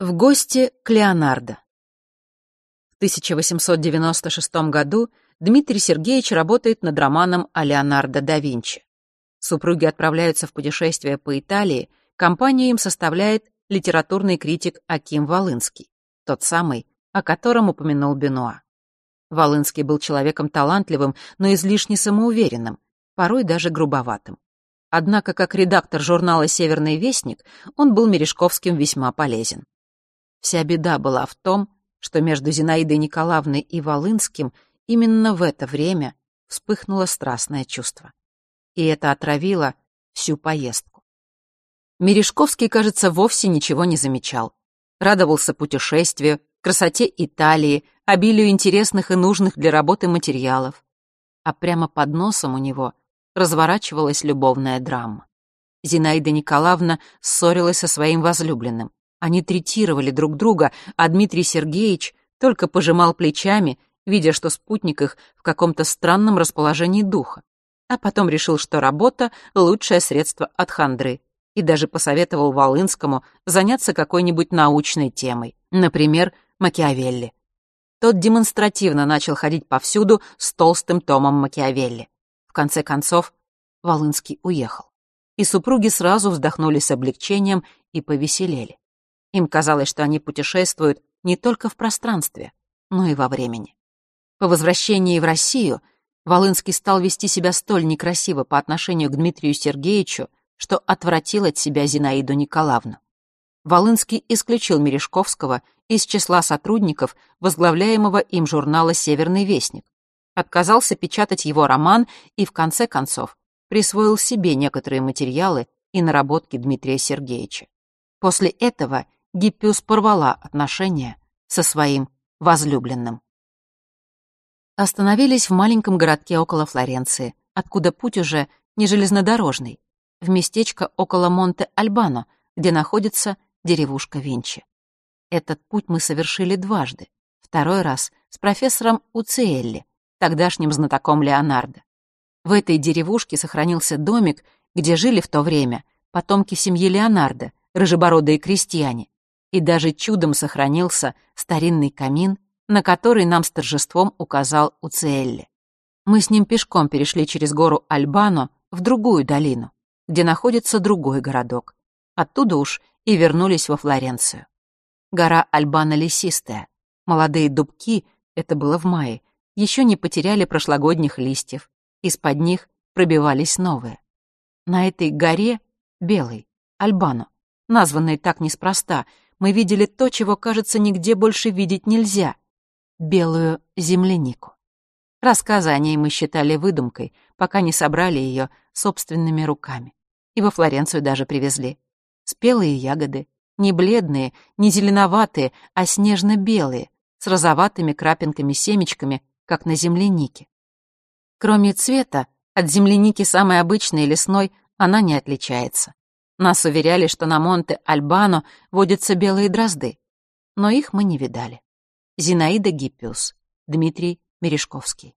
В гости к Леонардо. В 1896 году Дмитрий Сергеевич работает над романом о Леонардо да Винчи. Супруги отправляются в путешествие по Италии, компанию им составляет литературный критик Аким Волынский, тот самый, о котором упомянул Бенуа. Волынский был человеком талантливым, но излишне самоуверенным, порой даже грубоватым. Однако, как редактор журнала «Северный вестник», он был Мережковским весьма полезен. Вся беда была в том, что между Зинаидой Николаевной и Волынским именно в это время вспыхнуло страстное чувство. И это отравило всю поездку. Мережковский, кажется, вовсе ничего не замечал. Радовался путешествию, красоте Италии, обилию интересных и нужных для работы материалов. А прямо под носом у него разворачивалась любовная драма. Зинаида Николаевна ссорилась со своим возлюбленным. Они третировали друг друга, а Дмитрий Сергеевич только пожимал плечами, видя, что спутник их в каком-то странном расположении духа. А потом решил, что работа — лучшее средство от хандры, и даже посоветовал Волынскому заняться какой-нибудь научной темой, например, Макиавелли. Тот демонстративно начал ходить повсюду с толстым томом Макиавелли. В конце концов, Волынский уехал. И супруги сразу вздохнули с облегчением и повеселели. Им казалось, что они путешествуют не только в пространстве, но и во времени. По возвращении в Россию Волынский стал вести себя столь некрасиво по отношению к Дмитрию Сергеевичу, что отвратил от себя Зинаиду Николаевну. Волынский исключил Мережковского из числа сотрудников, возглавляемого им журнала «Северный вестник», отказался печатать его роман и, в конце концов, присвоил себе некоторые материалы и наработки Дмитрия Сергеевича. После этого Гиппиус порвала отношения со своим возлюбленным. Остановились в маленьком городке около Флоренции, откуда путь уже не железнодорожный, в местечко около Монте-Альбано, где находится деревушка Винчи. Этот путь мы совершили дважды. Второй раз с профессором Уциэлли, тогдашним знатоком Леонардо. В этой деревушке сохранился домик, где жили в то время потомки семьи Леонардо, рыжебородые крестьяне, и даже чудом сохранился старинный камин, на который нам с торжеством указал Уциэлли. Мы с ним пешком перешли через гору Альбано в другую долину, где находится другой городок. Оттуда уж и вернулись во Флоренцию. Гора Альбано лесистая. Молодые дубки, это было в мае, еще не потеряли прошлогодних листьев. Из-под них пробивались новые. На этой горе, белый, Альбано, названной так неспроста, мы видели то, чего, кажется, нигде больше видеть нельзя — белую землянику. Рассказы о ней мы считали выдумкой, пока не собрали ее собственными руками. И во Флоренцию даже привезли. Спелые ягоды, не бледные, не зеленоватые, а снежно-белые, с розоватыми крапинками-семечками, как на землянике. Кроме цвета, от земляники самой обычной лесной она не отличается. Нас уверяли, что на Монте-Альбано водятся белые дрозды, но их мы не видали. Зинаида Гиппиус, Дмитрий Мережковский.